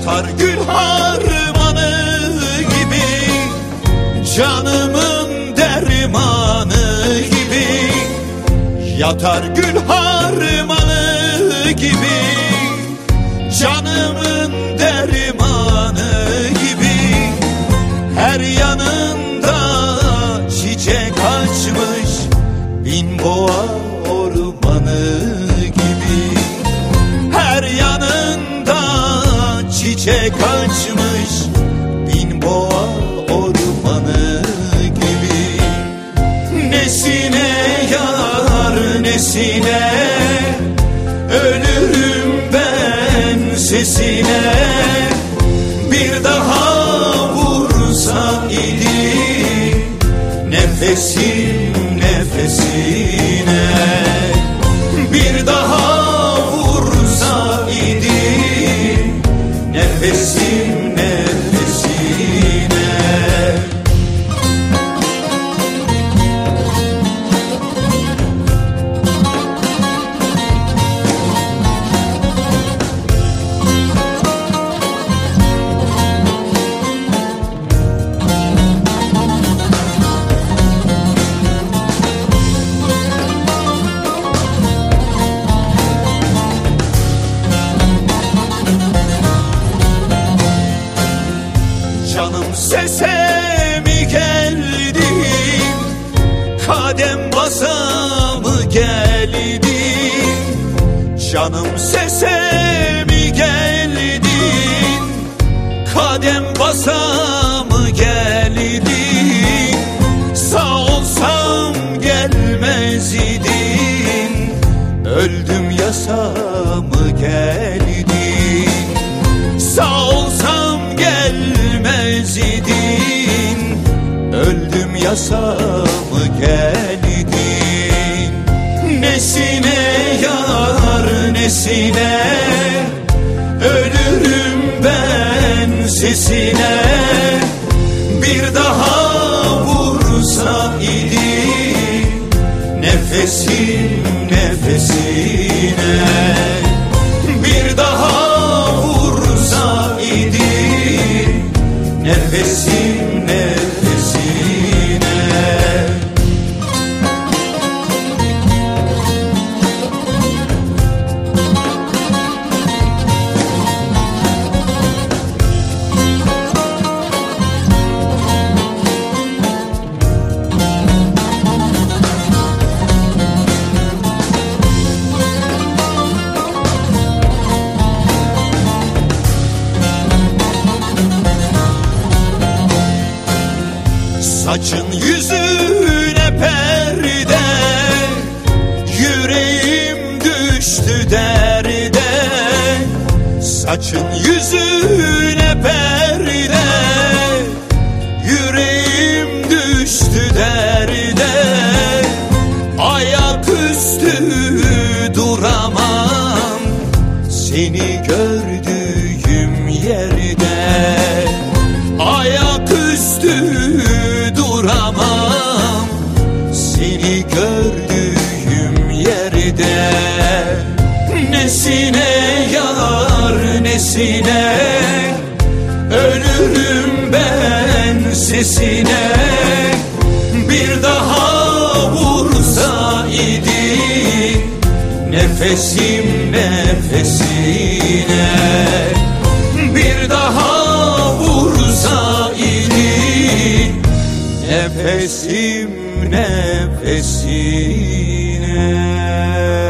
Yatar gül harmanı gibi Canımın dermanı gibi. Yatar gül harmanı gibi Canımın dermanı gibi. Her yanında çiçek açmış Bin boğa çiçek açmış Bin boğa ormanı gibi. Nesine yar nesine Ölürüm ben sesine. Bir daha vursa idi Nefesim nefesine Sese mi geldi? Kadem basa mı geldi? Canım sese mi geldi? Kadem basa mı geldi? Sağ olsam gelmez idin Öldüm yasa Öldüm yasa mı geldin. Nesine yar nesine? Ölürüm ben sesine. Bir daha vursa idi Nefesim nefesine. Bir daha vursa idi Nefesim nefesine Saçın yüzüne perde Yüreğim düştü derde. Saçın yüzüne perde Yüreğim düştü derde. Ayaküstü duramam Seni gördüğüm yerde yerde Nesine yar nesine? Ölürüm ben sesine. Bir daha vursa idi Nefesim nefesine. Bir daha vursa idi Nefesim nefesine Senhor.